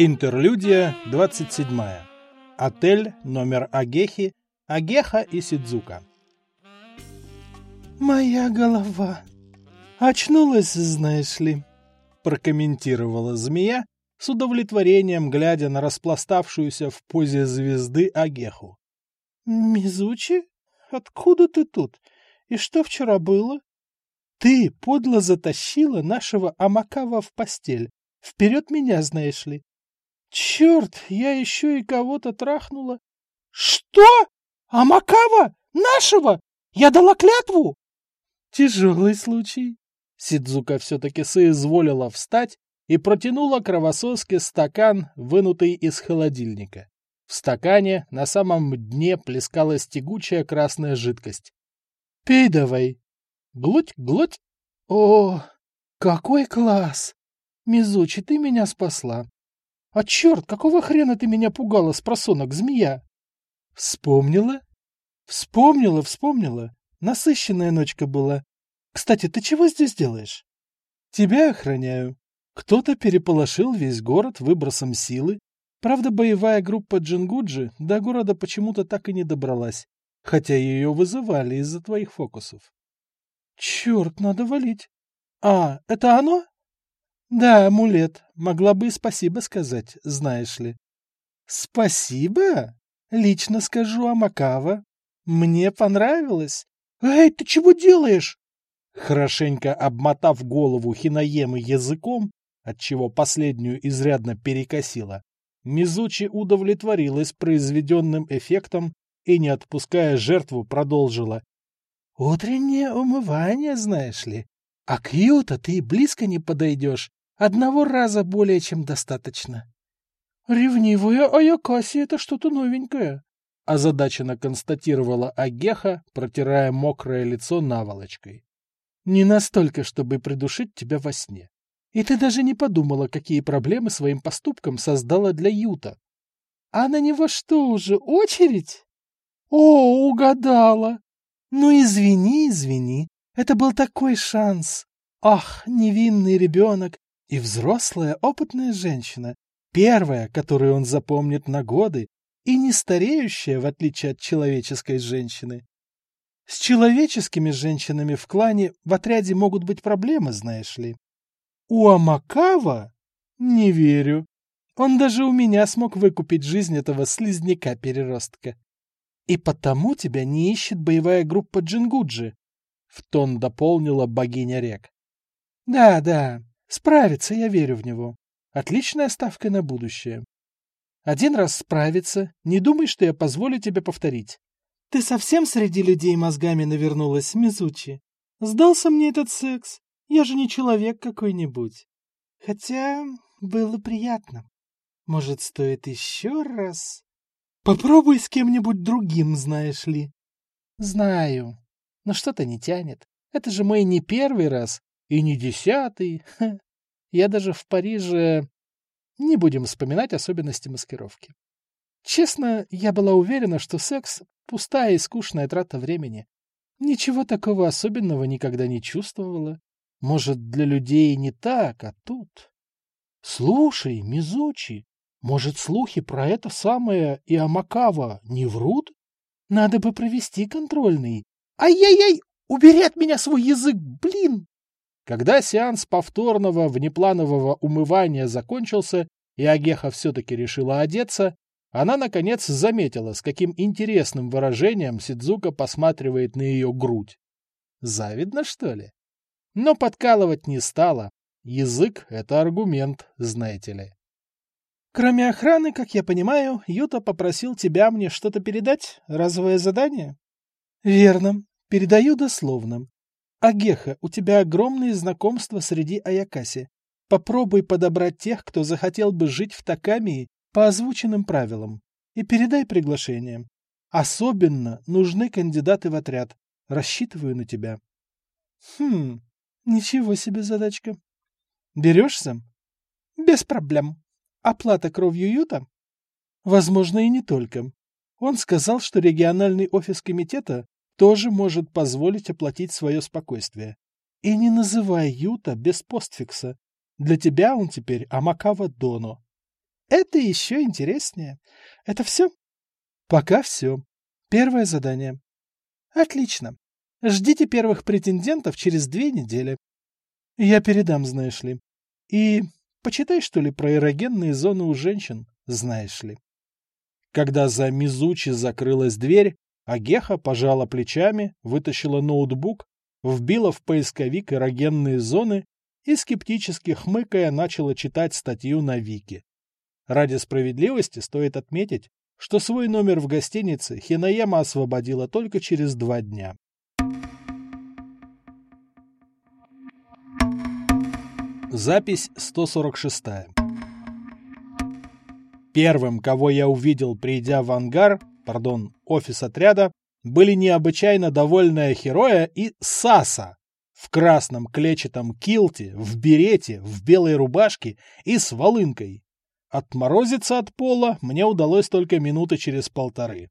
Интерлюдия 27. Отель номер Агехи, Агеха и Сидзука. «Моя голова очнулась, знаешь ли», — прокомментировала змея, с удовлетворением глядя на распластавшуюся в позе звезды Агеху. «Мизучи, откуда ты тут? И что вчера было?» «Ты подло затащила нашего Амакава в постель. Вперед меня, знаешь ли. Черт, я еще и кого-то трахнула. Что? Амакава? Нашего? Я дала клятву? Тяжелый случай. Сидзука все-таки соизволила встать и протянула кровососке стакан, вынутый из холодильника. В стакане на самом дне плескалась тягучая красная жидкость. «Пей давай!» «Глоть, глоть!» «О, какой класс! Мизучи, ты меня спасла! А черт, какого хрена ты меня пугала, спросонок, змея? Вспомнила? Вспомнила, вспомнила. Насыщенная ночка была. Кстати, ты чего здесь делаешь? Тебя охраняю. Кто-то переполошил весь город выбросом силы. Правда, боевая группа Джингуджи до города почему-то так и не добралась, хотя ее вызывали из-за твоих фокусов. Черт, надо валить. А, это оно? Да, амулет. Могла бы и спасибо сказать, знаешь ли. Спасибо? Лично скажу Амакава. Мне понравилось. Эй, ты чего делаешь? Хорошенько обмотав голову Хинаемы языком, отчего последнюю изрядно перекосила, Мизучи удовлетворилась произведенным эффектом и, не отпуская жертву, продолжила. «Утреннее умывание, знаешь ли. А к Юта ты близко не подойдешь. Одного раза более чем достаточно. Ревнивая Аякаси — это что-то новенькое, — озадаченно констатировала Агеха, протирая мокрое лицо наволочкой. Не настолько, чтобы придушить тебя во сне. И ты даже не подумала, какие проблемы своим поступком создала для Юта. А на него что уже, очередь? О, угадала! Ну, извини, извини, это был такой шанс. Ах, невинный ребенок, и взрослая, опытная женщина, первая, которую он запомнит на годы, и не стареющая, в отличие от человеческой женщины. С человеческими женщинами в клане в отряде могут быть проблемы, знаешь ли. У Амакава? Не верю. Он даже у меня смог выкупить жизнь этого слизняка-переростка. И потому тебя не ищет боевая группа Джингуджи, — в тон дополнила богиня рек. Да, да, Справится, я верю в него. Отличная ставка на будущее. Один раз справится, не думай, что я позволю тебе повторить. Ты совсем среди людей мозгами навернулась, Мизучи? Сдался мне этот секс. Я же не человек какой-нибудь. Хотя было приятно. Может, стоит еще раз? Попробуй с кем-нибудь другим, знаешь ли. Знаю, но что-то не тянет. Это же мой не первый раз, и не десятый. Я даже в Париже... Не будем вспоминать особенности маскировки. Честно, я была уверена, что секс — пустая и скучная трата времени. Ничего такого особенного никогда не чувствовала. Может, для людей не так, а тут... Слушай, Мизучи, может, слухи про это самое и Амакава не врут? Надо бы провести контрольный. Ай-яй-яй! Убери от меня свой язык, блин! Когда сеанс повторного внепланового умывания закончился, и Агеха все-таки решила одеться, она, наконец, заметила, с каким интересным выражением Сидзука посматривает на ее грудь. Завидно, что ли? Но подкалывать не стала. Язык — это аргумент, знаете ли. Кроме охраны, как я понимаю, Юта попросил тебя мне что-то передать? Разовое задание? Верно. Передаю дословно. Агеха, у тебя огромные знакомства среди Аякаси. Попробуй подобрать тех, кто захотел бы жить в Такамии по озвученным правилам. И передай приглашение. Особенно нужны кандидаты в отряд. Рассчитываю на тебя. Хм, ничего себе задачка. Берешься? Без проблем. Оплата кровью Юта? Возможно, и не только. Он сказал, что региональный офис комитета тоже может позволить оплатить свое спокойствие. И не называй Юта без постфикса. Для тебя он теперь Амакава Доно. Это еще интереснее. Это все? Пока все. Первое задание. Отлично. Ждите первых претендентов через две недели. Я передам, знаешь ли. И почитай, что ли, про эрогенные зоны у женщин, знаешь ли. Когда за Мизучи закрылась дверь, Агеха пожала плечами, вытащила ноутбук, вбила в поисковик эрогенные зоны и, скептически хмыкая, начала читать статью на Вики. Ради справедливости стоит отметить, что свой номер в гостинице Хинаяма освободила только через два дня. Запись 146. Первым, кого я увидел, придя в ангар, пардон, офис отряда, были необычайно довольная Хероя и Саса в красном клетчатом килте, в берете, в белой рубашке и с волынкой. Отморозиться от пола мне удалось только минуты через полторы.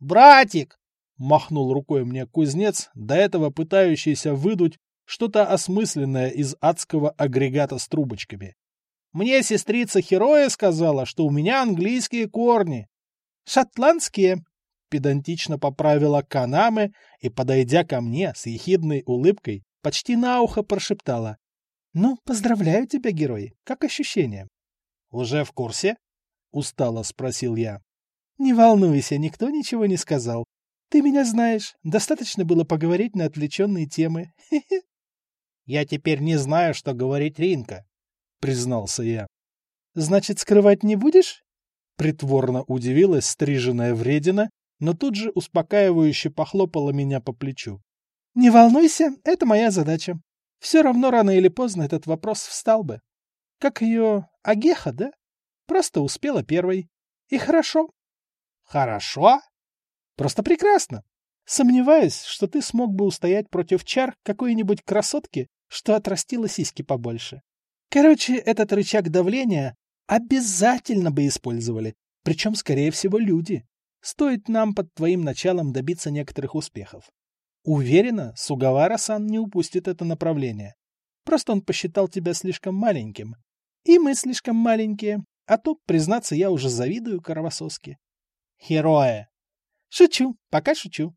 «Братик!» — махнул рукой мне кузнец, до этого пытающийся выдуть что-то осмысленное из адского агрегата с трубочками. «Мне сестрица Хероя сказала, что у меня английские корни». «Шотландские!» — педантично поправила Канаме и, подойдя ко мне с ехидной улыбкой, почти на ухо прошептала. «Ну, поздравляю тебя, герой. Как ощущения?» «Уже в курсе?» — устало спросил я. «Не волнуйся, никто ничего не сказал. Ты меня знаешь. Достаточно было поговорить на отвлеченные темы. «Я теперь не знаю, что говорить Ринка», — признался я. «Значит, скрывать не будешь?» Притворно удивилась стриженная вредина, но тут же успокаивающе похлопала меня по плечу. «Не волнуйся, это моя задача. Все равно рано или поздно этот вопрос встал бы. Как ее Агеха, да? Просто успела первой. И хорошо». «Хорошо?» «Просто прекрасно. Сомневаюсь, что ты смог бы устоять против чар какой-нибудь красотки, что отрастила сиськи побольше. Короче, этот рычаг давления обязательно бы использовали, причем, скорее всего, люди. Стоит нам под твоим началом добиться некоторых успехов. Уверена, Сугавара-сан не упустит это направление. Просто он посчитал тебя слишком маленьким. И мы слишком маленькие. А то, признаться, я уже завидую Кровососке. Хероя! Шучу, пока шучу.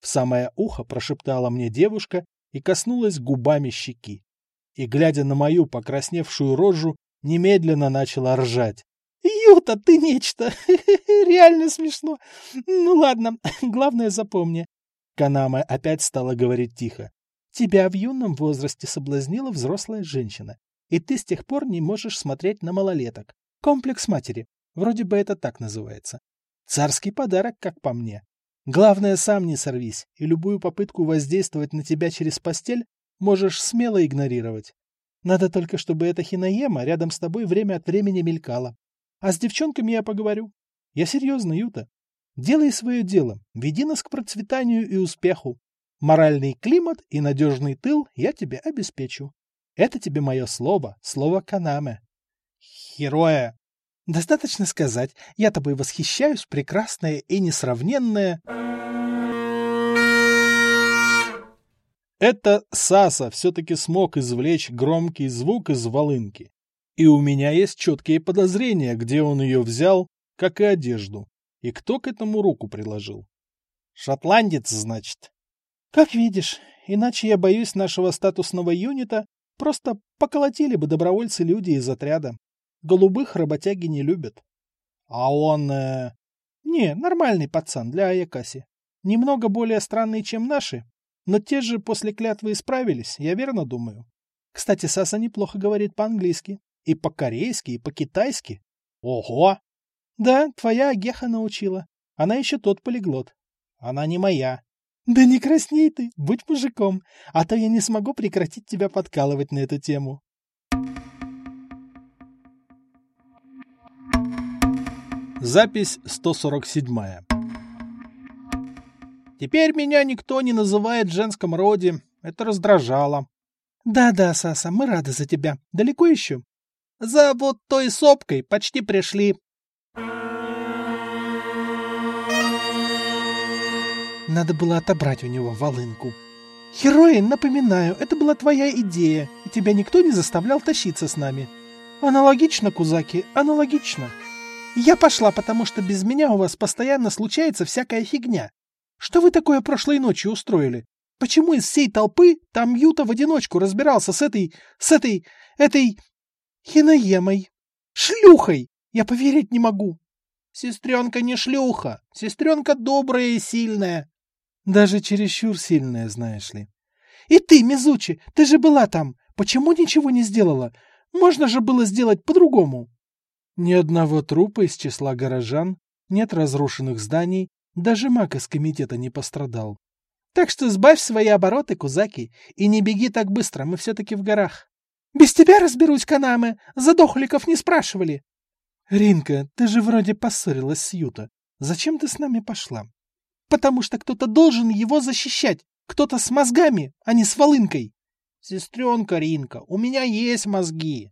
В самое ухо прошептала мне девушка и коснулась губами щеки. И, глядя на мою покрасневшую рожу, немедленно начала ржать. «Юта, ты нечто! Реально смешно! Ну ладно, главное запомни». Канама опять стала говорить тихо. «Тебя в юном возрасте соблазнила взрослая женщина, и ты с тех пор не можешь смотреть на малолеток. Комплекс матери. Вроде бы это так называется. Царский подарок, как по мне. Главное, сам не сорвись, и любую попытку воздействовать на тебя через постель можешь смело игнорировать. Надо только, чтобы эта хинаема рядом с тобой время от времени мелькала. А с девчонками я поговорю. Я серьезно, Юта. Делай свое дело, веди нас к процветанию и успеху. Моральный климат и надежный тыл я тебе обеспечу. Это тебе мое слово, слово Канаме. Хероя, Достаточно сказать, я тобой восхищаюсь, прекрасная и несравненная... Это Саса все-таки смог извлечь громкий звук из волынки. И у меня есть четкие подозрения, где он ее взял, как и одежду, и кто к этому руку приложил. Шотландец, значит. Как видишь, иначе я боюсь нашего статусного юнита просто поколотили бы добровольцы-люди из отряда. Голубых работяги не любят. А он... Э... Не, нормальный пацан для Аякаси. Немного более странный, чем наши, но те же после клятвы исправились, я верно думаю. Кстати, Саса неплохо говорит по-английски. И по-корейски, и по-китайски. Ого! Да, твоя Агеха научила. Она еще тот полиглот. Она не моя. Да не красней ты, будь мужиком, а то я не смогу прекратить тебя подкалывать на эту тему. Запись 147. Теперь меня никто не называет в женском роде. Это раздражало. Да-да, Саса, мы рады за тебя. Далеко еще? За вот той сопкой почти пришли. Надо было отобрать у него волынку. Героин, напоминаю, это была твоя идея, и тебя никто не заставлял тащиться с нами. Аналогично, Кузаки, аналогично. Я пошла, потому что без меня у вас постоянно случается всякая фигня. Что вы такое прошлой ночью устроили? Почему из всей толпы там Юта в одиночку разбирался с этой... с этой... этой... хиноемой? Шлюхой! Я поверить не могу. Сестренка не шлюха. Сестренка добрая и сильная. Даже чересчур сильная, знаешь ли. И ты, Мизучи, ты же была там. Почему ничего не сделала? Можно же было сделать по-другому. Ни одного трупа из числа горожан, нет разрушенных зданий, даже маг из комитета не пострадал. Так что сбавь свои обороты, Кузаки, и не беги так быстро, мы все-таки в горах. Без тебя разберусь, Канаме, задохликов не спрашивали. Ринка, ты же вроде поссорилась с Юта. Зачем ты с нами пошла? Потому что кто-то должен его защищать, кто-то с мозгами, а не с волынкой. Сестренка Ринка, у меня есть мозги.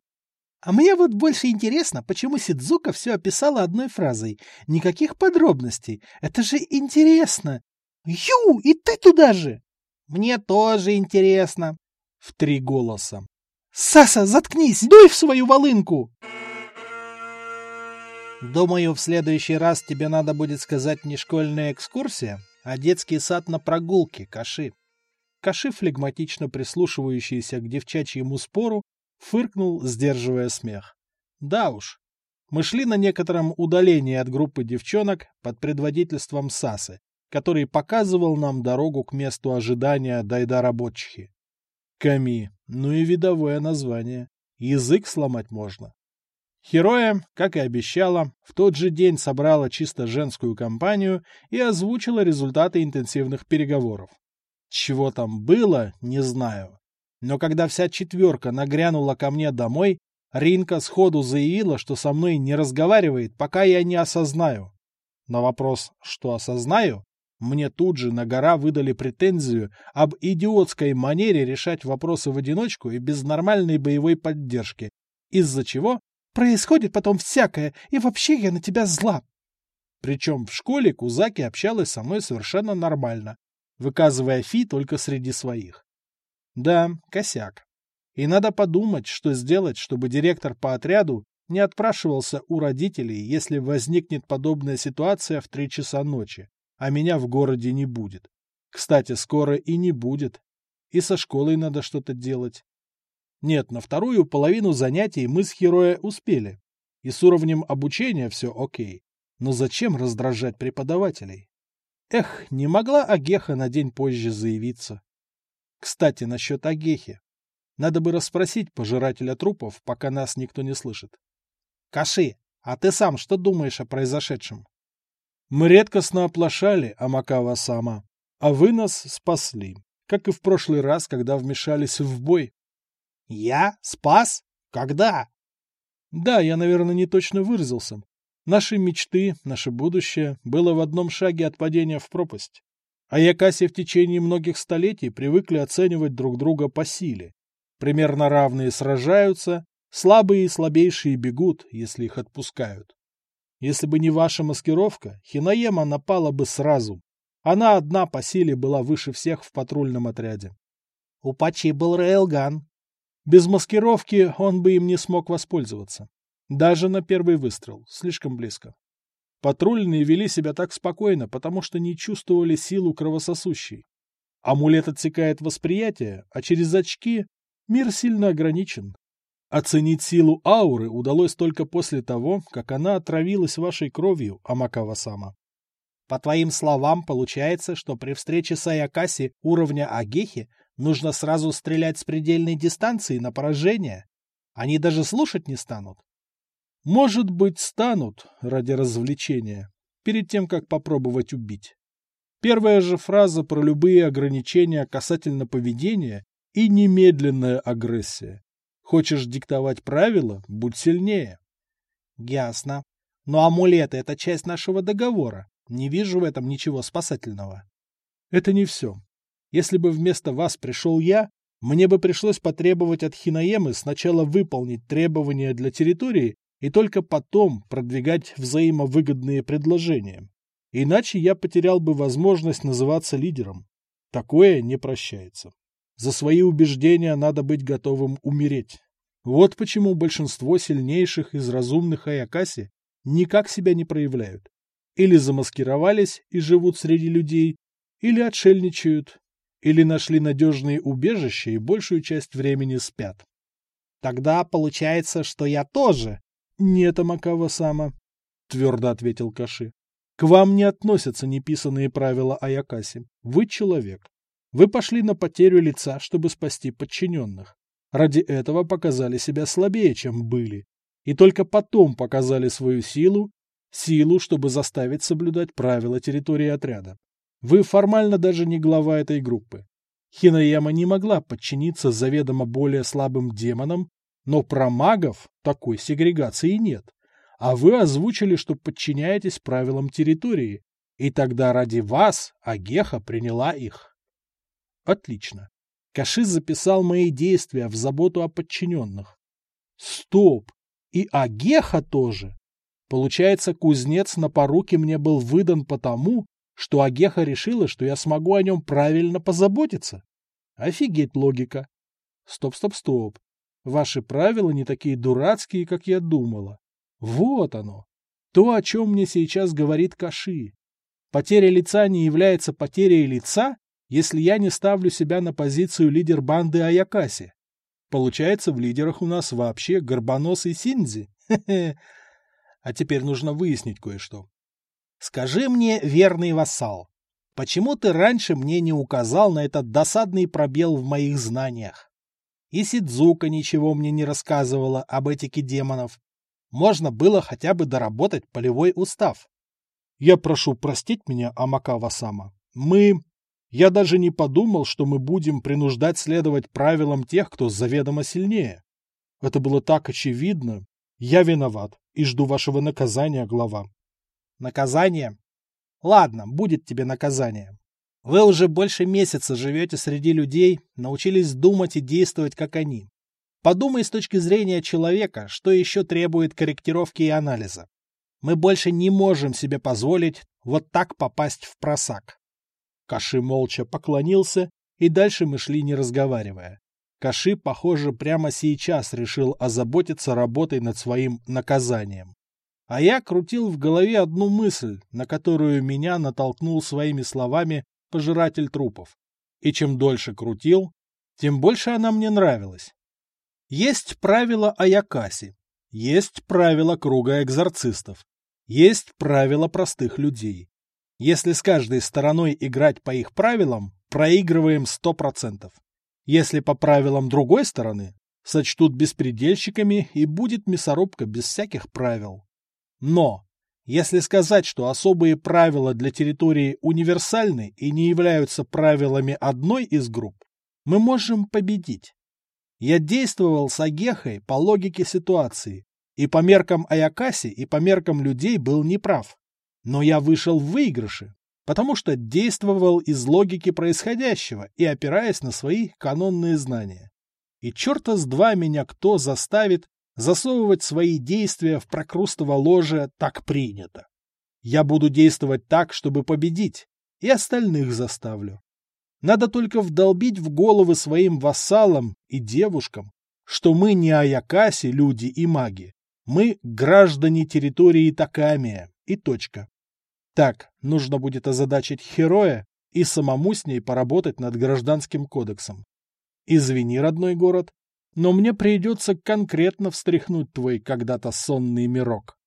А мне вот больше интересно, почему Сидзука все описала одной фразой. Никаких подробностей. Это же интересно. Ю, и ты туда же! Мне тоже интересно. В три голоса. Саса, заткнись, дуй в свою волынку! Думаю, в следующий раз тебе надо будет сказать не школьная экскурсия, а детский сад на прогулке, Каши. Каши, флегматично прислушивающийся к девчачьему спору, фыркнул, сдерживая смех. Да уж, мы шли на некотором удалении от группы девчонок под предводительством Сасы, который показывал нам дорогу к месту ожидания Дайда Рабочихи. Ками, ну и видовое название. Язык сломать можно. Хероя, как и обещала, в тот же день собрала чисто женскую компанию и озвучила результаты интенсивных переговоров. Чего там было, не знаю. Но когда вся четверка нагрянула ко мне домой, Ринка сходу заявила, что со мной не разговаривает, пока я не осознаю. На вопрос «что осознаю?» мне тут же на гора выдали претензию об идиотской манере решать вопросы в одиночку и без нормальной боевой поддержки, из-за чего происходит потом всякое, и вообще я на тебя зла. Причем в школе Кузаки общалась со мной совершенно нормально, выказывая фи только среди своих. Да, косяк. И надо подумать, что сделать, чтобы директор по отряду не отпрашивался у родителей, если возникнет подобная ситуация в три часа ночи, а меня в городе не будет. Кстати, скоро и не будет. И со школой надо что-то делать. Нет, на вторую половину занятий мы с Хероя успели. И с уровнем обучения все окей. Но зачем раздражать преподавателей? Эх, не могла Агеха на день позже заявиться. Кстати, насчет Агехи. Надо бы расспросить пожирателя трупов, пока нас никто не слышит. Каши, а ты сам что думаешь о произошедшем? Мы редкостно оплошали, Амакава сама, а вы нас спасли, как и в прошлый раз, когда вмешались в бой. Я? Спас? Когда? Да, я, наверное, не точно выразился. Наши мечты, наше будущее было в одном шаге от падения в пропасть. А Якаси в течение многих столетий привыкли оценивать друг друга по силе. Примерно равные сражаются, слабые и слабейшие бегут, если их отпускают. Если бы не ваша маскировка, Хинаема напала бы сразу. Она одна по силе была выше всех в патрульном отряде. У Пачи был рейлган. Без маскировки он бы им не смог воспользоваться. Даже на первый выстрел, слишком близко. Патрульные вели себя так спокойно, потому что не чувствовали силу кровососущей. Амулет отсекает восприятие, а через очки мир сильно ограничен. Оценить силу ауры удалось только после того, как она отравилась вашей кровью, Амакава-сама. По твоим словам, получается, что при встрече с Аякаси уровня Агехи нужно сразу стрелять с предельной дистанции на поражение? Они даже слушать не станут? Может быть, станут ради развлечения, перед тем, как попробовать убить. Первая же фраза про любые ограничения касательно поведения и немедленная агрессия. Хочешь диктовать правила? Будь сильнее. Ясно. Но амулеты — это часть нашего договора. Не вижу в этом ничего спасательного. Это не все. Если бы вместо вас пришел я, мне бы пришлось потребовать от Хинаемы сначала выполнить требования для территории и только потом продвигать взаимовыгодные предложения. Иначе я потерял бы возможность называться лидером. Такое не прощается. За свои убеждения надо быть готовым умереть. Вот почему большинство сильнейших из разумных Аякаси никак себя не проявляют. Или замаскировались и живут среди людей, или отшельничают, или нашли надежные убежища и большую часть времени спят. Тогда получается, что я тоже. Нет, Амакава-сама, твердо ответил Каши. К вам не относятся неписанные правила Аякаси. Вы человек. Вы пошли на потерю лица, чтобы спасти подчиненных. Ради этого показали себя слабее, чем были. И только потом показали свою силу, силу, чтобы заставить соблюдать правила территории отряда. Вы формально даже не глава этой группы. Хинаяма не могла подчиниться заведомо более слабым демонам, но про магов такой сегрегации нет. А вы озвучили, что подчиняетесь правилам территории, и тогда ради вас Агеха приняла их. Отлично. Каши записал мои действия в заботу о подчиненных. Стоп! И Агеха тоже! Получается, кузнец на поруке мне был выдан потому, что Агеха решила, что я смогу о нем правильно позаботиться. Офигеть логика. Стоп, стоп, стоп. Ваши правила не такие дурацкие, как я думала. Вот оно. То, о чем мне сейчас говорит Каши. Потеря лица не является потерей лица, если я не ставлю себя на позицию лидер банды Аякаси. Получается, в лидерах у нас вообще Горбонос и Синдзи. А теперь нужно выяснить кое-что. Скажи мне, верный вассал, почему ты раньше мне не указал на этот досадный пробел в моих знаниях? И Сидзука ничего мне не рассказывала об этике демонов, можно было хотя бы доработать полевой устав. Я прошу простить меня, Амакава-сама. Мы... Я даже не подумал, что мы будем принуждать следовать правилам тех, кто заведомо сильнее. Это было так очевидно. Я виноват и жду вашего наказания, глава. Наказание? Ладно, будет тебе наказание. Вы уже больше месяца живете среди людей, научились думать и действовать, как они. Подумай с точки зрения человека, что еще требует корректировки и анализа. Мы больше не можем себе позволить вот так попасть в просак. Каши молча поклонился, и дальше мы шли не разговаривая. Каши, похоже, прямо сейчас решил озаботиться работой над своим наказанием. А я крутил в голове одну мысль, на которую меня натолкнул своими словами пожиратель трупов. И чем дольше крутил, тем больше она мне нравилась. Есть правила Аякаси, есть правила круга экзорцистов, есть правила простых людей. Если с каждой стороной играть по их правилам, проигрываем 100%. Если по правилам другой стороны, сочтут беспредельщиками и будет мясорубка без всяких правил. Но, если сказать, что особые правила для территории универсальны и не являются правилами одной из групп, мы можем победить. Я действовал с Агехой по логике ситуации, и по меркам Аякаси, и по меркам людей был неправ. Но я вышел в выигрыше, потому что действовал из логики происходящего и опираясь на свои канонные знания. И черта с два меня кто заставит засовывать свои действия в прокрустово ложе так принято. Я буду действовать так, чтобы победить, и остальных заставлю. Надо только вдолбить в головы своим вассалам и девушкам, что мы не Аякаси, люди и маги. Мы граждане территории Такамия. И точка. Так, нужно будет озадачить Хероя и самому с ней поработать над гражданским кодексом. Извини, родной город, но мне придется конкретно встряхнуть твой когда-то сонный мирок.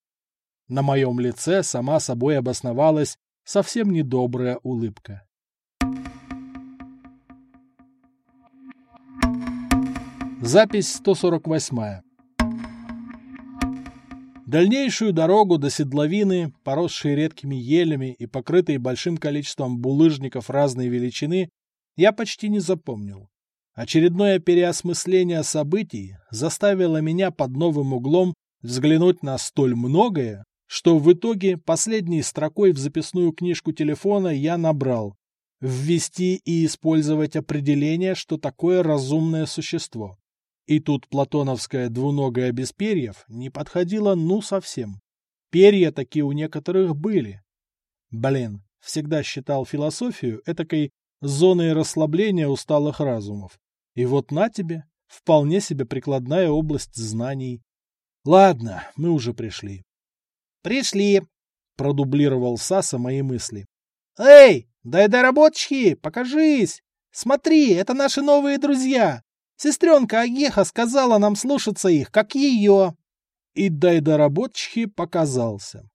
На моем лице сама собой обосновалась совсем недобрая улыбка. Запись 148. Дальнейшую дорогу до седловины, поросшей редкими елями и покрытой большим количеством булыжников разной величины, я почти не запомнил. Очередное переосмысление событий заставило меня под новым углом взглянуть на столь многое, что в итоге последней строкой в записную книжку телефона я набрал «Ввести и использовать определение, что такое разумное существо». И тут платоновская двуногая без перьев не подходила ну совсем. Перья такие у некоторых были. Блин, всегда считал философию этакой зоной расслабления усталых разумов. И вот на тебе, Вполне себе прикладная область знаний. Ладно, мы уже пришли. Пришли, продублировал Саса мои мысли. Эй, дай доработчики, покажись! Смотри, это наши новые друзья. Сестренка Агеха сказала нам слушаться их, как ее. И Дайдоработчики показался.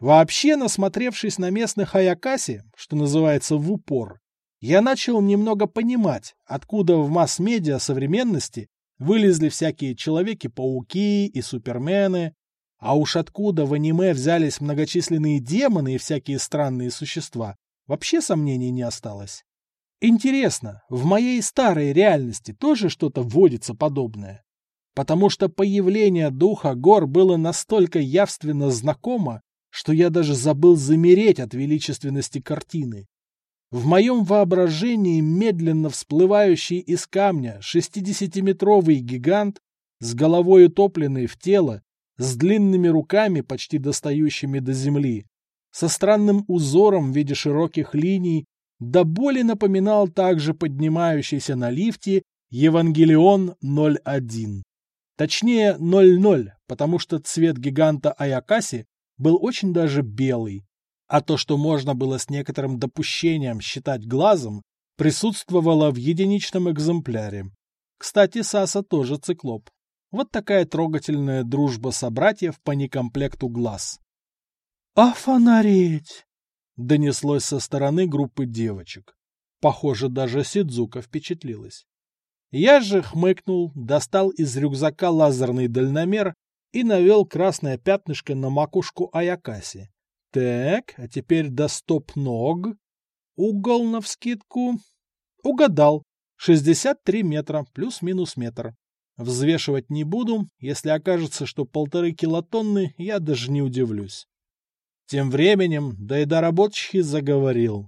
Вообще, насмотревшись на местных Аякаси, что называется в упор, я начал немного понимать, откуда в масс-медиа современности вылезли всякие Человеки-пауки и Супермены, а уж откуда в аниме взялись многочисленные демоны и всякие странные существа, вообще сомнений не осталось. Интересно, в моей старой реальности тоже что-то вводится подобное? Потому что появление духа гор было настолько явственно знакомо, что я даже забыл замереть от величественности картины. В моем воображении медленно всплывающий из камня шестидесятиметровый гигант с головой утопленной в тело, с длинными руками, почти достающими до земли, со странным узором в виде широких линий, до боли напоминал также поднимающийся на лифте Евангелион 01. Точнее 00, потому что цвет гиганта Аякаси был очень даже белый, а то, что можно было с некоторым допущением считать глазом, присутствовало в единичном экземпляре. Кстати, Саса тоже циклоп. Вот такая трогательная дружба собратьев по некомплекту глаз. «Офонареть!» — донеслось со стороны группы девочек. Похоже, даже Сидзука впечатлилась. Я же хмыкнул, достал из рюкзака лазерный дальномер и навел красное пятнышко на макушку Аякаси. Так, а теперь до стоп-ног. Угол навскидку. Угадал. 63 метра, плюс-минус метр. Взвешивать не буду, если окажется, что полторы килотонны, я даже не удивлюсь. Тем временем Дайдаработчий заговорил.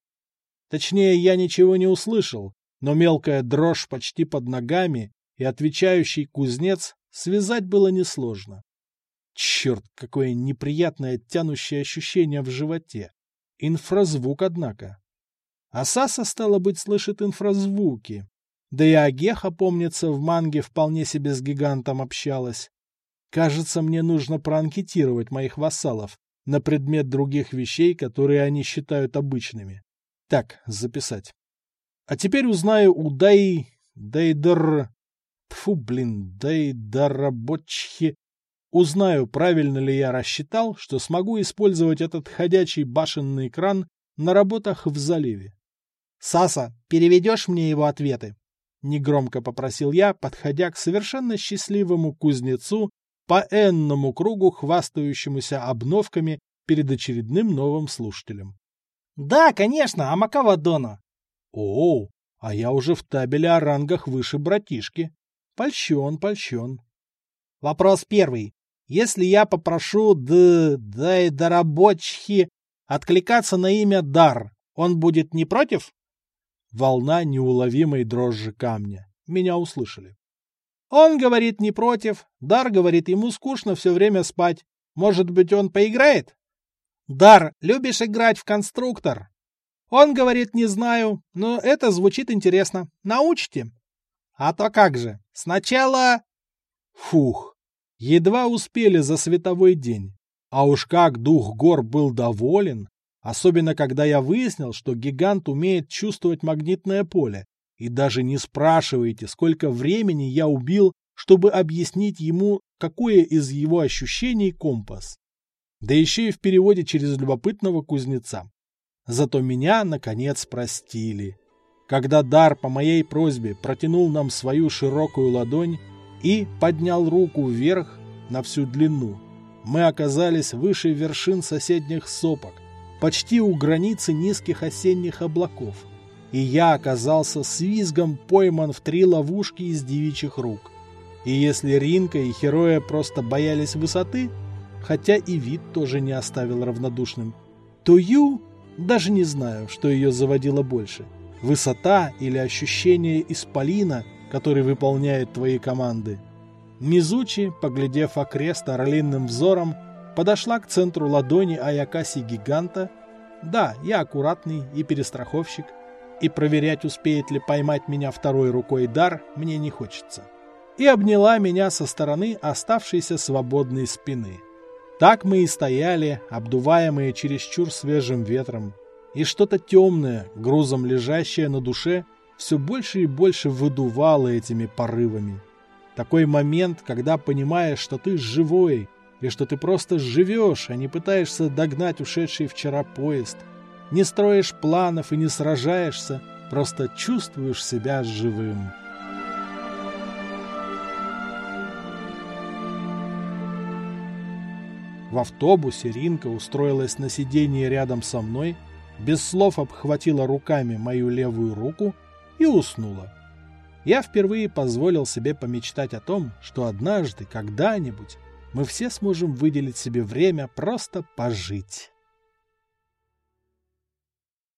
Точнее, я ничего не услышал, но мелкая дрожь почти под ногами и отвечающий кузнец связать было несложно. Черт, какое неприятное тянущее ощущение в животе. Инфразвук, однако. Асаса, стало быть, слышит инфразвуки. Да и Агеха, помнится, в манге вполне себе с гигантом общалась. Кажется, мне нужно проанкетировать моих вассалов на предмет других вещей, которые они считают обычными. Так, записать. А теперь узнаю у Дай... Дайдер... Тфу, блин, Дайдарабочхи Узнаю, правильно ли я рассчитал, что смогу использовать этот ходячий башенный кран на работах в заливе. «Саса, переведешь мне его ответы?» — негромко попросил я, подходя к совершенно счастливому кузнецу по энному кругу, хвастающемуся обновками перед очередным новым слушателем. «Да, конечно, Амакава Дона!» «О, а я уже в табеле о рангах выше братишки. Польщен, польщен». Вопрос первый. Если я попрошу д... дай дорабочхи откликаться на имя Дар, он будет не против? Волна неуловимой дрожжи камня. Меня услышали. Он говорит не против. Дар говорит, ему скучно все время спать. Может быть, он поиграет? Дар, любишь играть в конструктор? Он говорит, не знаю, но это звучит интересно. Научите. А то как же. Сначала... Фух. Едва успели за световой день. А уж как дух гор был доволен, особенно когда я выяснил, что гигант умеет чувствовать магнитное поле. И даже не спрашивайте, сколько времени я убил, чтобы объяснить ему, какое из его ощущений компас. Да еще и в переводе через любопытного кузнеца. Зато меня, наконец, простили. Когда Дар по моей просьбе протянул нам свою широкую ладонь, и поднял руку вверх на всю длину. Мы оказались выше вершин соседних сопок, почти у границы низких осенних облаков. И я оказался с визгом пойман в три ловушки из девичьих рук. И если Ринка и Хероя просто боялись высоты, хотя и вид тоже не оставил равнодушным, то Ю даже не знаю, что ее заводило больше. Высота или ощущение исполина – который выполняет твои команды. Мизучи, поглядев окрест орлиным взором, подошла к центру ладони Аякаси гиганта. Да, я аккуратный и перестраховщик, и проверять, успеет ли поймать меня второй рукой дар, мне не хочется. и обняла меня со стороны оставшейся свободной спины. Так мы и стояли, обдуваемые чересчур свежим ветром, и что-то темное, грузом лежащее на душе, все больше и больше выдувало этими порывами. Такой момент, когда понимаешь, что ты живой, и что ты просто живешь, а не пытаешься догнать ушедший вчера поезд. Не строишь планов и не сражаешься, просто чувствуешь себя живым. В автобусе Ринка устроилась на сиденье рядом со мной, без слов обхватила руками мою левую руку и уснула. Я впервые позволил себе помечтать о том, что однажды, когда-нибудь, мы все сможем выделить себе время просто пожить.